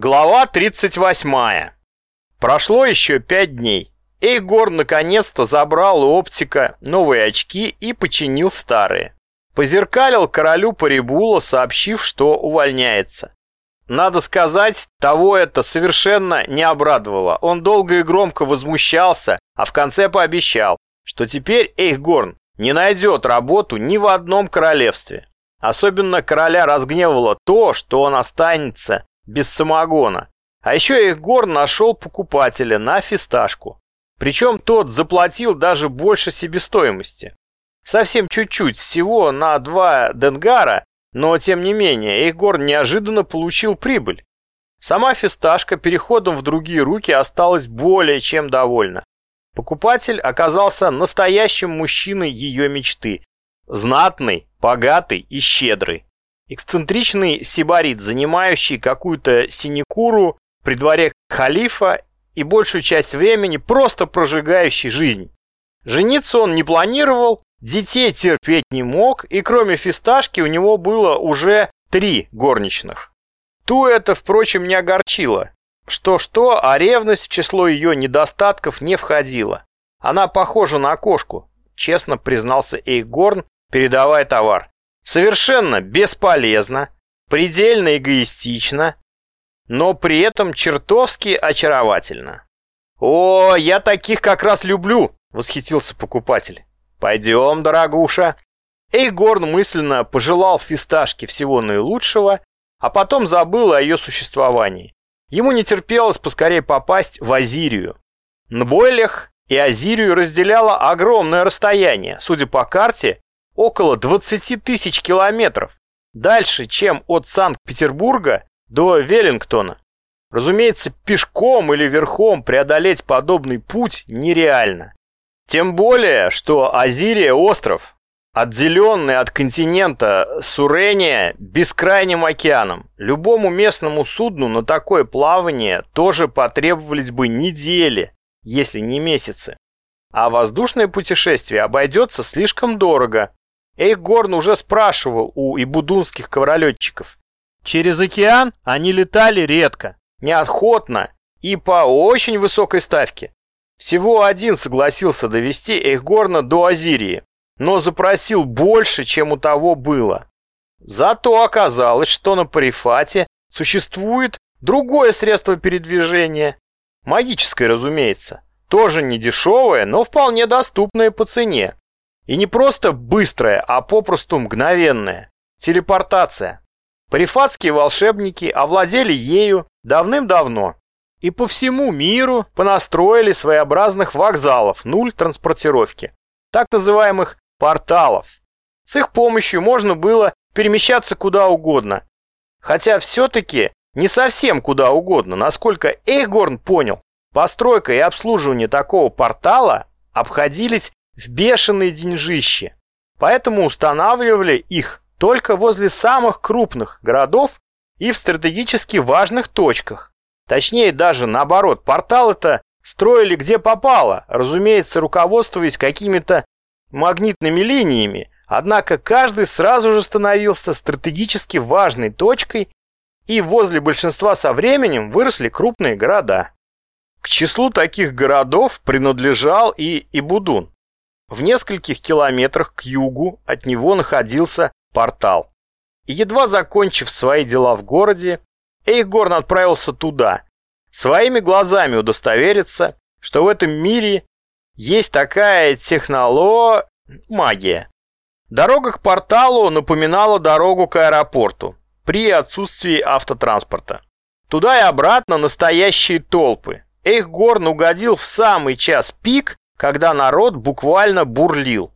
Глава 38. Прошло еще пять дней. Эйгор наконец-то забрал у оптика новые очки и починил старые. Позеркалил королю Парибула, сообщив, что увольняется. Надо сказать, того это совершенно не обрадовало. Он долго и громко возмущался, а в конце пообещал, что теперь Эйхгорн не найдет работу ни в одном королевстве. Особенно короля разгневало то, что он останется без самогона. А еще Егор нашел покупателя на фисташку. Причем тот заплатил даже больше себестоимости. Совсем чуть-чуть, всего на два денгара, но тем не менее Егор неожиданно получил прибыль. Сама фисташка переходом в другие руки осталась более чем довольна. Покупатель оказался настоящим мужчиной ее мечты. Знатный, богатый и щедрый. Эксцентричный сибарит, занимающий какую-то синекуру при дворе халифа и большую часть времени просто прожигающий жизнь. Жениться он не планировал, детей терпеть не мог, и кроме фисташки у него было уже три горничных. Ту это, впрочем, не огорчило. Что-что, а ревность в число ее недостатков не входила. Она похожа на кошку, честно признался Эйгорн, передавая товар. Совершенно бесполезно, предельно эгоистично, но при этом чертовски очаровательно. «О, я таких как раз люблю!» — восхитился покупатель. «Пойдем, дорогуша!» Эйгорн мысленно пожелал фисташке всего наилучшего, а потом забыл о ее существовании. Ему не терпелось поскорее попасть в Азирию. Нбойлях и Азирию разделяло огромное расстояние. Судя по карте, около 20 тысяч километров, дальше, чем от Санкт-Петербурга до Веллингтона. Разумеется, пешком или верхом преодолеть подобный путь нереально. Тем более, что Азирия – остров, отделенный от континента Сурения бескрайним океаном. Любому местному судну на такое плавание тоже потребовались бы недели, если не месяцы. А воздушное путешествие обойдется слишком дорого, Эйхгорн уже спрашивал у ибудунских ковролетчиков. Через океан они летали редко, неохотно и по очень высокой ставке. Всего один согласился довести Эйхгорна до Азирии, но запросил больше, чем у того было. Зато оказалось, что на Парифате существует другое средство передвижения. Магическое, разумеется. Тоже не дешевое, но вполне доступное по цене. И не просто быстрая, а попросту мгновенная. Телепортация. Парифатские волшебники овладели ею давным-давно. И по всему миру понастроили своеобразных вокзалов нуль транспортировки. Так называемых порталов. С их помощью можно было перемещаться куда угодно. Хотя все-таки не совсем куда угодно. Насколько Эйхгорн понял, постройка и обслуживание такого портала обходились в бешеные деньжище. Поэтому устанавливали их только возле самых крупных городов и в стратегически важных точках. Точнее, даже наоборот, порталы-то строили где попало, разумеется, руководствуясь какими-то магнитными линиями, однако каждый сразу же становился стратегически важной точкой, и возле большинства со временем выросли крупные города. К числу таких городов принадлежал и Ибудун. В нескольких километрах к югу от него находился портал. И едва закончив свои дела в городе, Эйхгорн отправился туда, своими глазами удостовериться, что в этом мире есть такая техноло... магия. Дорога к порталу напоминала дорогу к аэропорту при отсутствии автотранспорта. Туда и обратно настоящие толпы. Эйхгорн угодил в самый час пик когда народ буквально бурлил.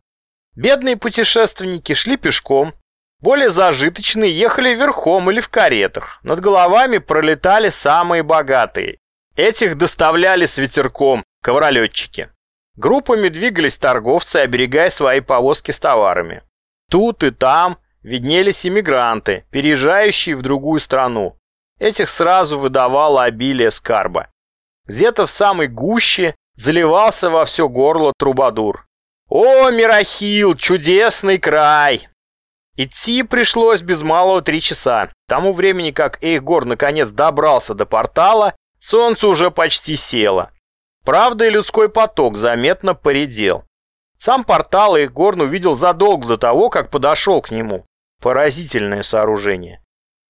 Бедные путешественники шли пешком, более зажиточные ехали верхом или в каретах. Над головами пролетали самые богатые. Этих доставляли с ветерком ковролетчики. Группами двигались торговцы, оберегая свои повозки с товарами. Тут и там виднелись иммигранты, переезжающие в другую страну. Этих сразу выдавало обилие скарба. Где-то в самой гуще заливался во все горло трубадур. «О, Мирахил, чудесный край!» Идти пришлось без малого три часа. К тому времени, как Эйхгор наконец добрался до портала, солнце уже почти село. Правда, и людской поток заметно поредел. Сам портал Эйхгорн увидел задолго до того, как подошел к нему. Поразительное сооружение.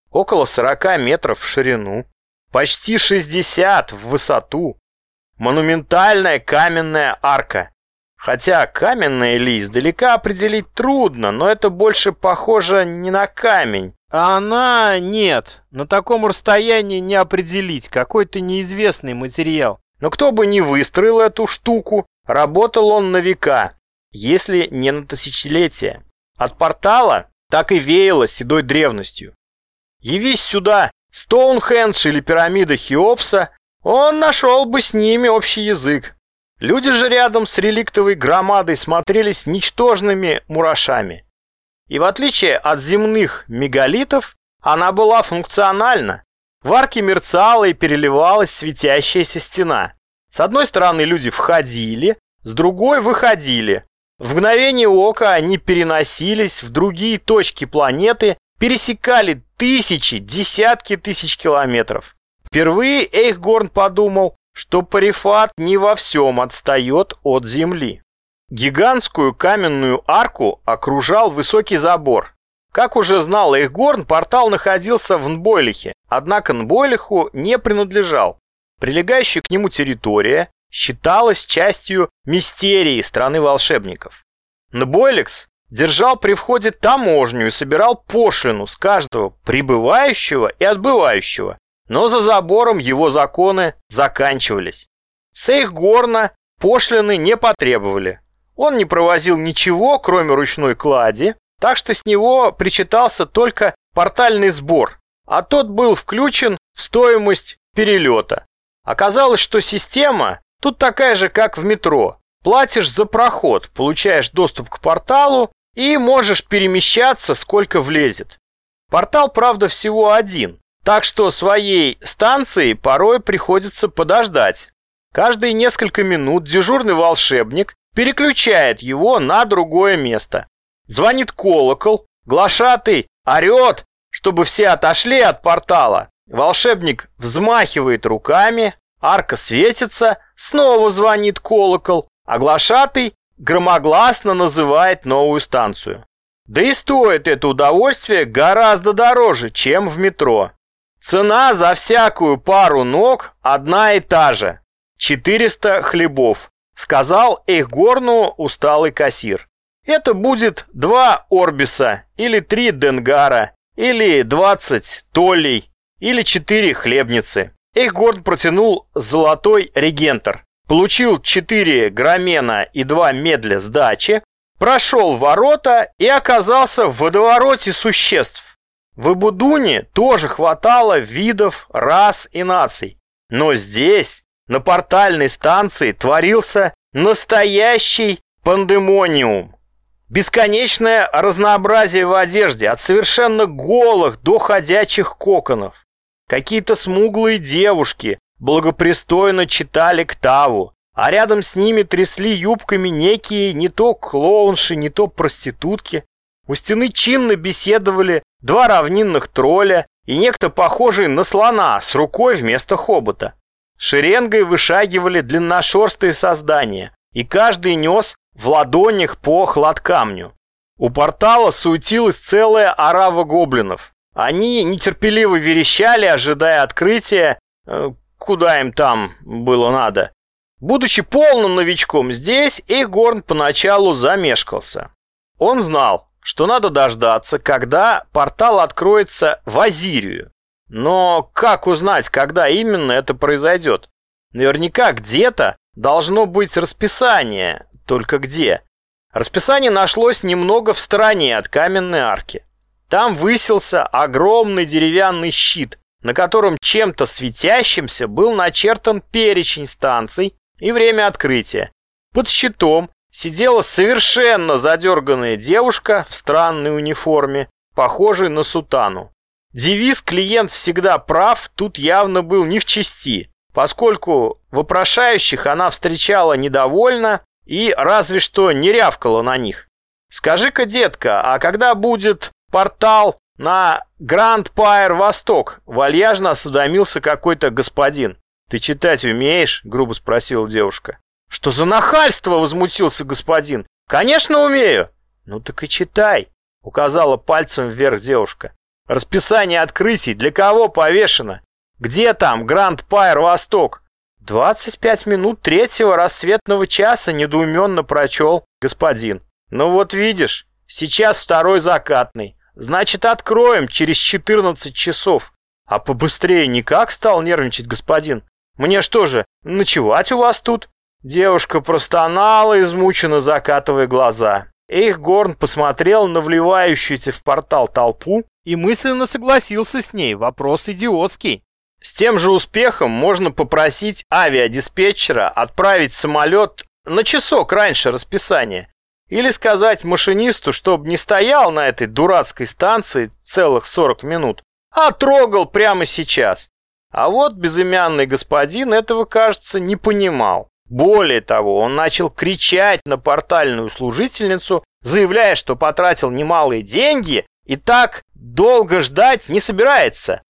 Около 40 метров в ширину, почти 60 в высоту. Монументальная каменная арка, Хотя каменная ли издалека определить трудно, но это больше похоже не на камень. А она нет, на таком расстоянии не определить, какой-то неизвестный материал. Но кто бы ни выстроил эту штуку, работал он на века, если не на тысячелетия. От портала так и веяло седой древностью. Явись сюда Стоунхендж или пирамида Хеопса, он нашел бы с ними общий язык. Люди же рядом с реликтовой громадой смотрелись ничтожными мурашами. И в отличие от земных мегалитов, она была функциональна. В арке мерцала и переливалась светящаяся стена. С одной стороны люди входили, с другой выходили. В мгновение ока они переносились в другие точки планеты, пересекали тысячи, десятки тысяч километров. Впервые Эйхгорн подумал, что Парифат не во всем отстает от земли. Гигантскую каменную арку окружал высокий забор. Как уже знал Эйхгорн, портал находился в Нбойлихе, однако Нбойлиху не принадлежал. Прилегающая к нему территория считалась частью мистерии страны волшебников. Нбойликс держал при входе таможню и собирал пошлину с каждого прибывающего и отбывающего, но за забором его законы заканчивались. С Эйхгорна пошлины не потребовали. Он не провозил ничего, кроме ручной клади, так что с него причитался только портальный сбор, а тот был включен в стоимость перелета. Оказалось, что система тут такая же, как в метро. Платишь за проход, получаешь доступ к порталу и можешь перемещаться, сколько влезет. Портал, правда, всего один, так что своей станции порой приходится подождать. Каждые несколько минут дежурный волшебник переключает его на другое место. Звонит колокол, глашатый орет, чтобы все отошли от портала. Волшебник взмахивает руками, арка светится, снова звонит колокол, а глашатый громогласно называет новую станцию. Да и стоит это удовольствие гораздо дороже, чем в метро. Цена за всякую пару ног одна и та же. 400 хлебов, сказал Эйхгорну усталый кассир. Это будет два Орбиса, или три Денгара, или 20 Толлей, или четыре хлебницы. Эйхгорн протянул золотой регентор, получил четыре громена и два медля сдачи, прошел ворота и оказался в водовороте существ. В Ибудуне тоже хватало видов, рас и наций. Но здесь, на портальной станции, творился настоящий пандемониум. Бесконечное разнообразие в одежде, от совершенно голых до ходячих коконов. Какие-то смуглые девушки благопристойно читали Ктаву, а рядом с ними трясли юбками некие не то клоунши, не то проститутки. У стены чинно беседовали два равнинных тролля и некто похожий на слона с рукой вместо хобота. Шеренгой вышагивали длинношерстые создания, и каждый нес в ладонях по хладкамню. У портала суетилась целая орава гоблинов. Они нетерпеливо верещали, ожидая открытия, э, куда им там было надо. Будучи полным новичком здесь, Эйгорн поначалу замешкался. Он знал, что надо дождаться, когда портал откроется в Азирию. Но как узнать, когда именно это произойдет? Наверняка где-то должно быть расписание, только где? Расписание нашлось немного в стороне от каменной арки. Там высился огромный деревянный щит, на котором чем-то светящимся был начертан перечень станций и время открытия. Под щитом сидела совершенно задерганная девушка в странной униформе, похожей на сутану. Девиз «клиент всегда прав» тут явно был не в чести, поскольку вопрошающих она встречала недовольно и разве что не рявкала на них. Скажи-ка, детка, а когда будет портал на Гранд Пайер Восток? Вальяжно осведомился какой-то господин. Ты читать умеешь? Грубо спросила девушка. Что за нахальство? Возмутился господин. Конечно умею. Ну так и читай. Указала пальцем вверх девушка. Расписание открытий для кого повешено? Где там Гранд Пайер Восток? «Двадцать пять минут третьего рассветного часа», — недоуменно прочел господин. «Ну вот видишь, сейчас второй закатный. Значит, откроем через четырнадцать часов. А побыстрее никак стал нервничать господин. Мне что же, ночевать у вас тут?» Девушка простонала, измученно закатывая глаза. Эйхгорн посмотрел на вливающуюся в портал толпу и мысленно согласился с ней. Вопрос идиотский. С тем же успехом можно попросить авиадиспетчера отправить самолет на часок раньше расписания. Или сказать машинисту, чтобы не стоял на этой дурацкой станции целых 40 минут, а трогал прямо сейчас. А вот безымянный господин этого, кажется, не понимал. Более того, он начал кричать на портальную служительницу, заявляя, что потратил немалые деньги и так долго ждать не собирается.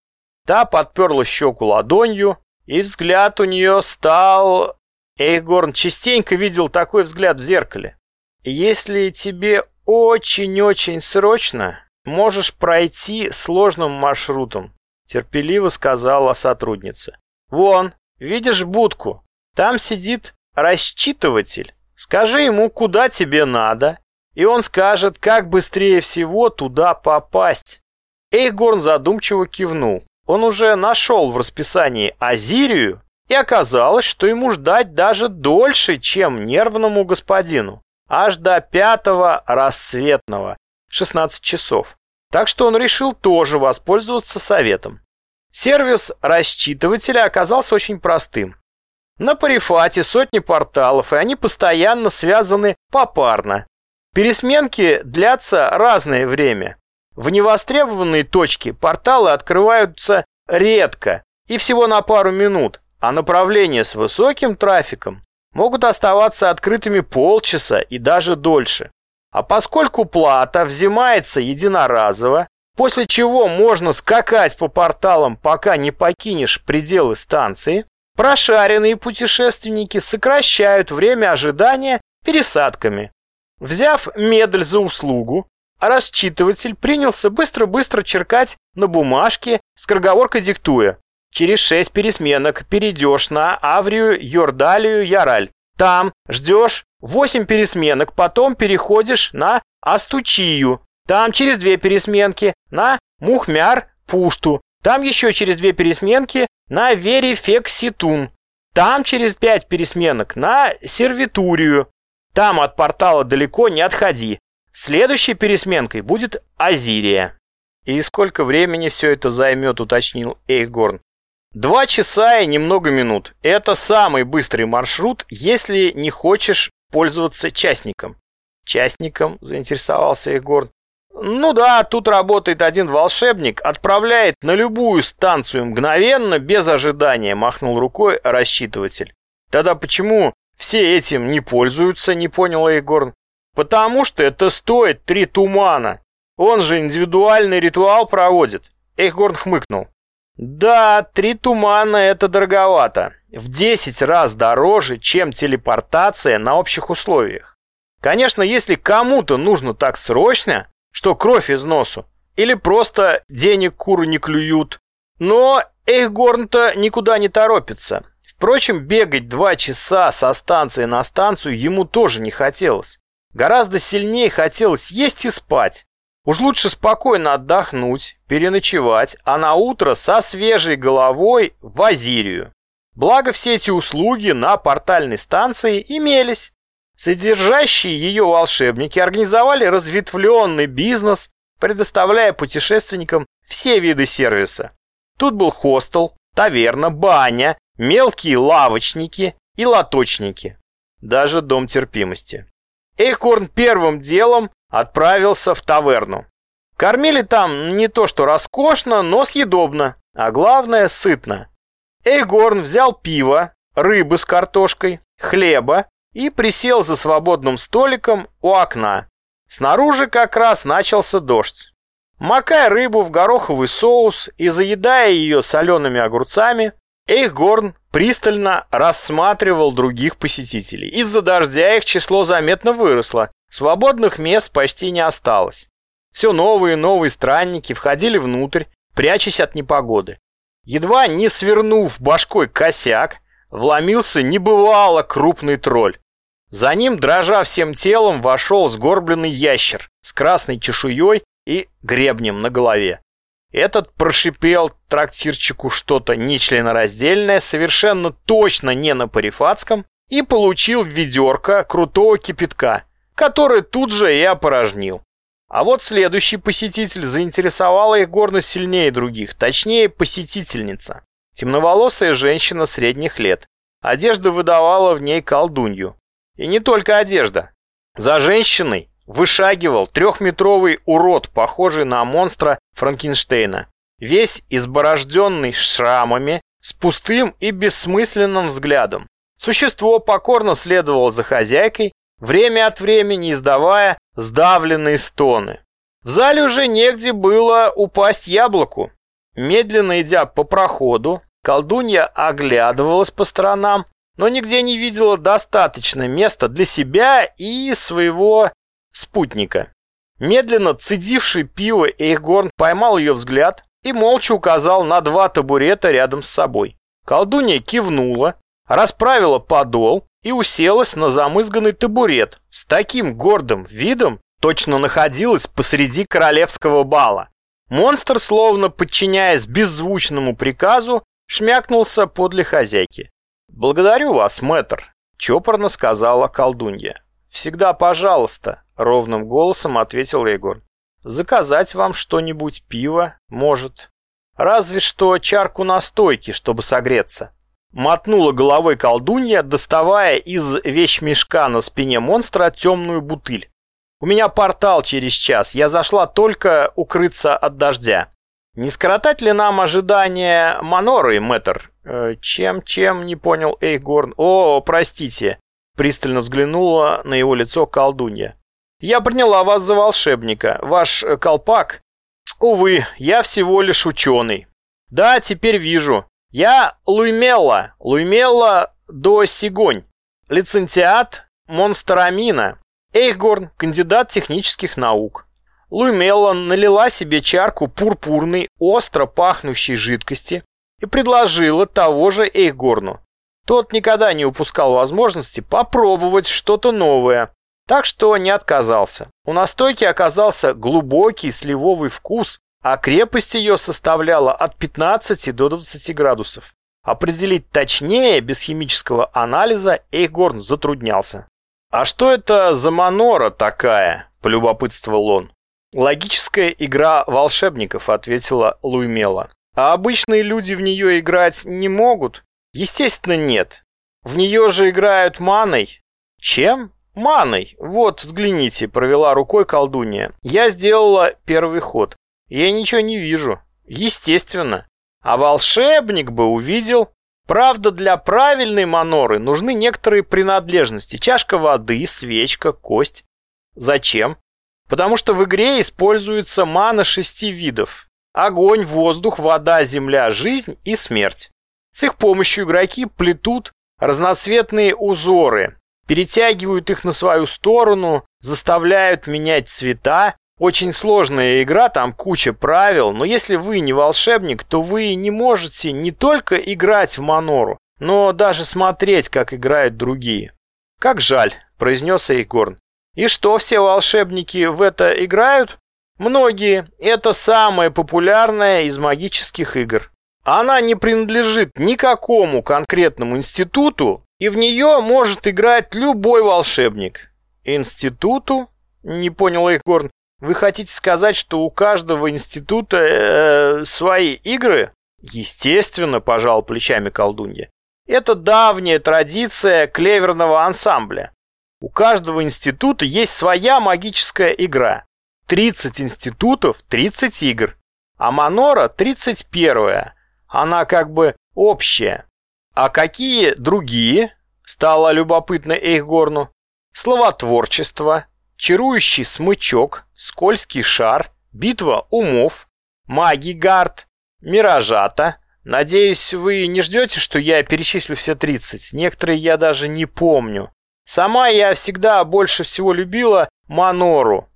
Та подперла щеку ладонью, и взгляд у нее стал... Эйгорн частенько видел такой взгляд в зеркале. Если тебе очень-очень срочно, можешь пройти сложным маршрутом, терпеливо сказала сотрудница. Вон, видишь будку? Там сидит рассчитыватель. Скажи ему, куда тебе надо, и он скажет, как быстрее всего туда попасть. Эйгорн задумчиво кивнул. Он уже нашел в расписании Азирию, и оказалось, что ему ждать даже дольше, чем нервному господину. Аж до пятого рассветного, 16 часов. Так что он решил тоже воспользоваться советом. Сервис рассчитывателя оказался очень простым. На Парифате сотни порталов, и они постоянно связаны попарно. Пересменки длятся разное время. В невостребованные точки порталы открываются редко и всего на пару минут, а направления с высоким трафиком могут оставаться открытыми полчаса и даже дольше. А поскольку плата взимается единоразово, после чего можно скакать по порталам, пока не покинешь пределы станции, прошаренные путешественники сокращают время ожидания пересадками. Взяв медаль за услугу, расчитыватель принялся быстро-быстро черкать на бумажке, скороговоркой диктуя. Через шесть пересменок перейдешь на Аврию, Йордалию, Яраль. Там ждешь восемь пересменок, потом переходишь на Астучию. Там через две пересменки на Мухмяр, Пушту. Там еще через две пересменки на Верифекситун. Там через пять пересменок на Сервитурию. Там от портала далеко не отходи. Следующей пересменкой будет Азирия. И сколько времени все это займет, уточнил Эйхгорн. Два часа и немного минут. Это самый быстрый маршрут, если не хочешь пользоваться частником. Частником, заинтересовался Эйхгорн. Ну да, тут работает один волшебник, отправляет на любую станцию мгновенно, без ожидания, махнул рукой рассчитыватель. Тогда почему все этим не пользуются, не понял Эйгорн. Потому что это стоит три тумана. Он же индивидуальный ритуал проводит. Эйхгорн хмыкнул. Да, три тумана это дороговато. В десять раз дороже, чем телепортация на общих условиях. Конечно, если кому-то нужно так срочно, что кровь из носу, или просто денег куры не клюют. Но Эйхгорн-то никуда не торопится. Впрочем, бегать два часа со станции на станцию ему тоже не хотелось. Гораздо сильнее хотелось есть и спать. Уж лучше спокойно отдохнуть, переночевать, а на утро со свежей головой в Азирию. Благо все эти услуги на портальной станции имелись. Содержащие ее волшебники организовали разветвленный бизнес, предоставляя путешественникам все виды сервиса. Тут был хостел, таверна, баня, мелкие лавочники и лоточники. Даже дом терпимости. Эйхорн первым делом отправился в таверну. Кормили там не то что роскошно, но съедобно, а главное сытно. Эйгорн взял пиво, рыбы с картошкой, хлеба и присел за свободным столиком у окна. Снаружи как раз начался дождь. Макая рыбу в гороховый соус и заедая ее солеными огурцами, Эйхгорн пристально рассматривал других посетителей. Из-за дождя их число заметно выросло, свободных мест почти не осталось. Все новые и новые странники входили внутрь, прячась от непогоды. Едва не свернув башкой косяк, вломился небывало крупный тролль. За ним, дрожа всем телом, вошел сгорбленный ящер с красной чешуей и гребнем на голове. Этот прошипел трактирчику что-то нечленораздельное, совершенно точно не на парифатском, и получил ведерко крутого кипятка, который тут же и опорожнил. А вот следующий посетитель заинтересовала их горно сильнее других, точнее посетительница. Темноволосая женщина средних лет. Одежда выдавала в ней колдунью. И не только одежда. За женщиной вышагивал трехметровый урод, похожий на монстра Франкенштейна. Весь изборожденный шрамами, с пустым и бессмысленным взглядом. Существо покорно следовало за хозяйкой, время от времени издавая сдавленные стоны. В зале уже негде было упасть яблоку. Медленно идя по проходу, колдунья оглядывалась по сторонам, но нигде не видела достаточно места для себя и своего спутника. Медленно цедивший пиво Эйхгорн поймал ее взгляд и молча указал на два табурета рядом с собой. Колдунья кивнула, расправила подол и уселась на замызганный табурет с таким гордым видом, точно находилась посреди королевского бала. Монстр, словно подчиняясь беззвучному приказу, шмякнулся подле хозяйки. «Благодарю вас, мэтр», — чопорно сказала колдунья. «Всегда пожалуйста», — ровным голосом ответил Егор. «Заказать вам что-нибудь, пиво, может. Разве что чарку настойки, чтобы согреться». Мотнула головой колдунья, доставая из вещмешка на спине монстра темную бутыль. «У меня портал через час, я зашла только укрыться от дождя. Не скоротать ли нам ожидание Маноры, мэтр?» э, «Чем-чем?» — не понял Эйгорн. «О, простите, Пристально взглянула на его лицо колдунья. «Я приняла вас за волшебника. Ваш э, колпак...» «Увы, я всего лишь ученый». «Да, теперь вижу. Я Луймелла. Луймелла до Сигонь. Лицензиат Монстрамина. Эйхгорн, кандидат технических наук». Луймелла налила себе чарку пурпурной, остро пахнущей жидкости и предложила того же Эйхгорну. Тот никогда не упускал возможности попробовать что-то новое, так что не отказался. У настойки оказался глубокий сливовый вкус, а крепость ее составляла от 15 до 20 градусов. Определить точнее без химического анализа Эйхгорн затруднялся. «А что это за манора такая?» – полюбопытствовал он. «Логическая игра волшебников», – ответила Луймела. «А обычные люди в нее играть не могут?» Естественно, нет. В нее же играют маной. Чем? Маной. Вот, взгляните, провела рукой колдунья. Я сделала первый ход. Я ничего не вижу. Естественно. А волшебник бы увидел. Правда, для правильной маноры нужны некоторые принадлежности. Чашка воды, свечка, кость. Зачем? Потому что в игре используется мана шести видов. Огонь, воздух, вода, земля, жизнь и смерть. С их помощью игроки плетут разноцветные узоры, перетягивают их на свою сторону, заставляют менять цвета. Очень сложная игра, там куча правил, но если вы не волшебник, то вы не можете не только играть в Манору, но даже смотреть, как играют другие. «Как жаль», — произнес Эйгорн. «И что, все волшебники в это играют?» «Многие. Это самое популярное из магических игр». Она не принадлежит никакому конкретному институту, и в нее может играть любой волшебник. Институту? Не понял Эйхгорн. Вы хотите сказать, что у каждого института э, свои игры? Естественно, пожал плечами колдунья. Это давняя традиция клеверного ансамбля. У каждого института есть своя магическая игра. 30 институтов, 30 игр. А Манора 31 она как бы общая. А какие другие? Стало любопытно Эйхгорну. Словотворчество, чарующий смычок, скользкий шар, битва умов, магигард, миражата. Надеюсь, вы не ждете, что я перечислю все 30. Некоторые я даже не помню. Сама я всегда больше всего любила Манору.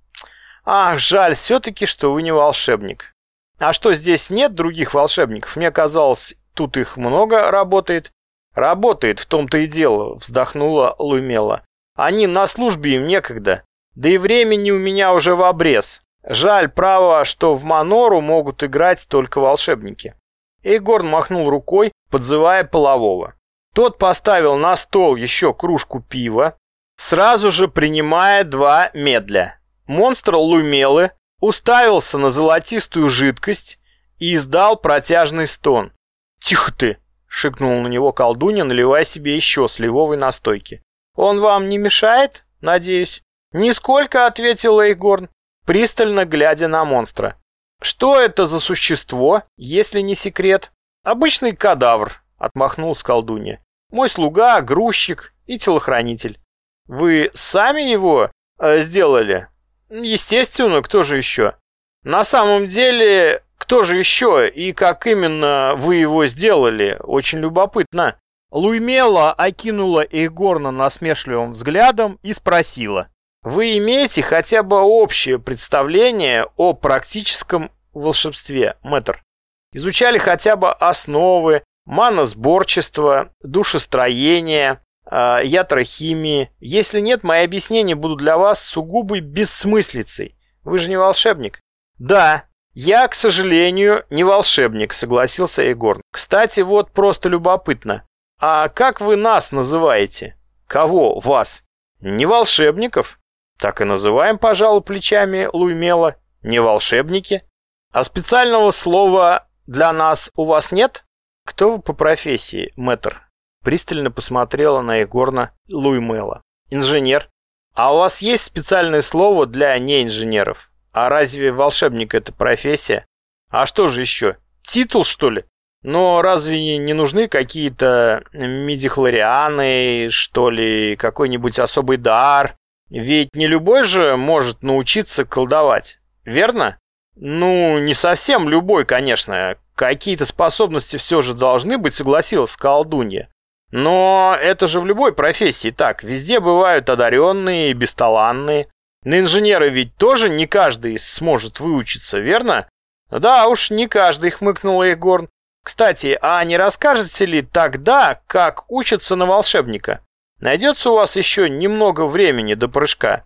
Ах, жаль все-таки, что вы не волшебник. А что, здесь нет других волшебников? Мне казалось, тут их много работает. Работает, в том-то и дело, вздохнула Лумела. Они на службе им некогда. Да и времени у меня уже в обрез. Жаль, право, что в Манору могут играть только волшебники. Эйгорн махнул рукой, подзывая полового. Тот поставил на стол еще кружку пива, сразу же принимая два медля. Монстр Лумелы уставился на золотистую жидкость и издал протяжный стон. «Тихо ты!» — шикнул на него колдунья, наливая себе еще сливовой настойки. «Он вам не мешает, надеюсь?» «Нисколько», — ответил Эйгорн, пристально глядя на монстра. «Что это за существо, если не секрет?» «Обычный кадавр», — отмахнулся колдунья. «Мой слуга, грузчик и телохранитель». «Вы сами его э, сделали?» «Естественно, кто же еще?» «На самом деле, кто же еще и как именно вы его сделали? Очень любопытно». Луймела окинула Эйгорна насмешливым взглядом и спросила. Вы имеете хотя бы общее представление о практическом волшебстве, мэтр? Изучали хотя бы основы, маносборчества, душестроения, э, ятрохимии. Если нет, мои объяснения будут для вас сугубой бессмыслицей. Вы же не волшебник? Да, я, к сожалению, не волшебник, согласился Егор. Кстати, вот просто любопытно. А как вы нас называете? Кого вас? Не волшебников? Так и называем, пожалуй, плечами Луймела. Не волшебники. А специального слова для нас у вас нет? Кто вы по профессии, мэтр? Пристально посмотрела на Егорна Луймела. Инженер. А у вас есть специальное слово для неинженеров? А разве волшебник это профессия? А что же еще? Титул, что ли? Но разве не нужны какие-то медихлорианы, что ли, какой-нибудь особый дар, ведь не любой же может научиться колдовать, верно? Ну, не совсем любой, конечно. Какие-то способности все же должны быть, согласилась колдунья. Но это же в любой профессии так. Везде бывают одаренные и бесталанные. На инженера ведь тоже не каждый сможет выучиться, верно? Да уж, не каждый, хмыкнул Егорн. Кстати, а не расскажете ли тогда, как учатся на волшебника? Найдется у вас еще немного времени до прыжка.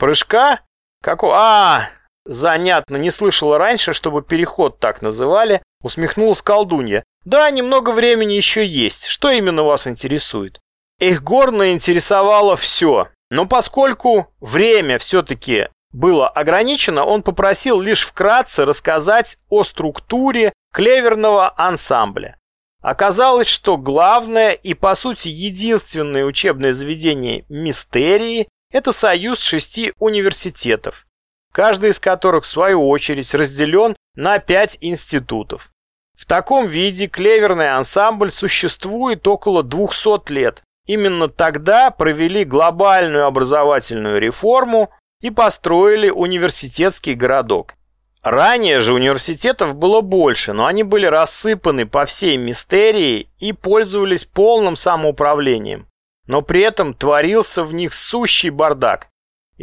Прыжка? Какого? А, занятно, не слышала раньше, чтобы переход так называли. Усмехнулась колдунья. Да, немного времени еще есть. Что именно вас интересует? Их горно интересовало все. Но поскольку время все-таки было ограничено, он попросил лишь вкратце рассказать о структуре клеверного ансамбля. Оказалось, что главное и по сути единственное учебное заведение Мистерии – это союз шести университетов, каждый из которых в свою очередь разделен на пять институтов. В таком виде клеверный ансамбль существует около 200 лет. Именно тогда провели глобальную образовательную реформу и построили университетский городок. Ранее же университетов было больше, но они были рассыпаны по всей мистерии и пользовались полным самоуправлением. Но при этом творился в них сущий бардак.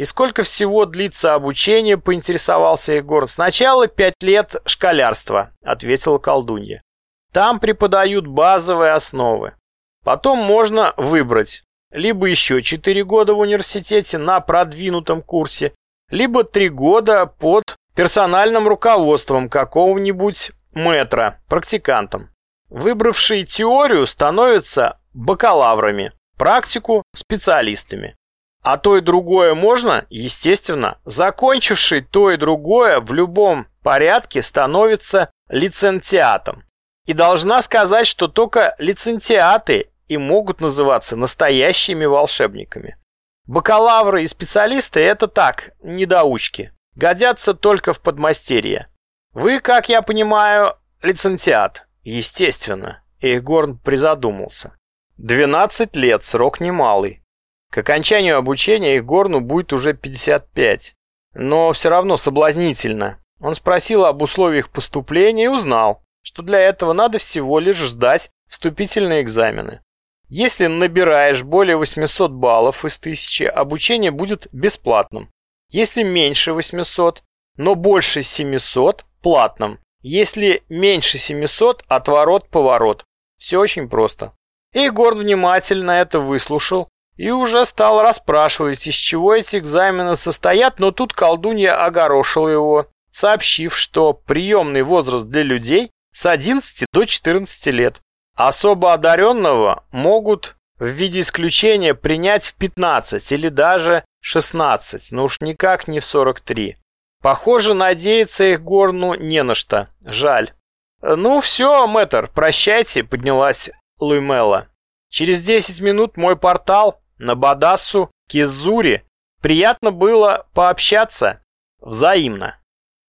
И сколько всего длится обучение, поинтересовался Егор. Сначала пять лет школярства, ответила колдунья. Там преподают базовые основы. Потом можно выбрать либо еще четыре года в университете на продвинутом курсе, либо три года под персональным руководством какого-нибудь метра, практикантом. Выбравшие теорию становятся бакалаврами, практику – специалистами. А то и другое можно, естественно, закончивший то и другое в любом порядке становится лицензиатом. И должна сказать, что только лицензиаты и могут называться настоящими волшебниками. Бакалавры и специалисты – это так, недоучки годятся только в подмастерье. Вы, как я понимаю, лицензиат. Естественно. Эйгорн призадумался. Двенадцать лет, срок немалый. К окончанию обучения Игорну будет уже 55. Но все равно соблазнительно. Он спросил об условиях поступления и узнал, что для этого надо всего лишь ждать вступительные экзамены. Если набираешь более 800 баллов из 1000, обучение будет бесплатным. Если меньше 800, но больше 700 – платным. Если меньше 700 – отворот-поворот. Все очень просто. Егор внимательно это выслушал и уже стал расспрашивать, из чего эти экзамены состоят, но тут колдунья огорошила его, сообщив, что приемный возраст для людей с 11 до 14 лет. Особо одаренного могут в виде исключения принять в 15 или даже 16, но уж никак не в 43. Похоже, надеяться их горну не на что. Жаль. «Ну все, мэтр, прощайте», — поднялась Луймела. «Через 10 минут мой портал на Бадассу, Кизури. Приятно было пообщаться. Взаимно».